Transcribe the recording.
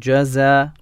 جزاء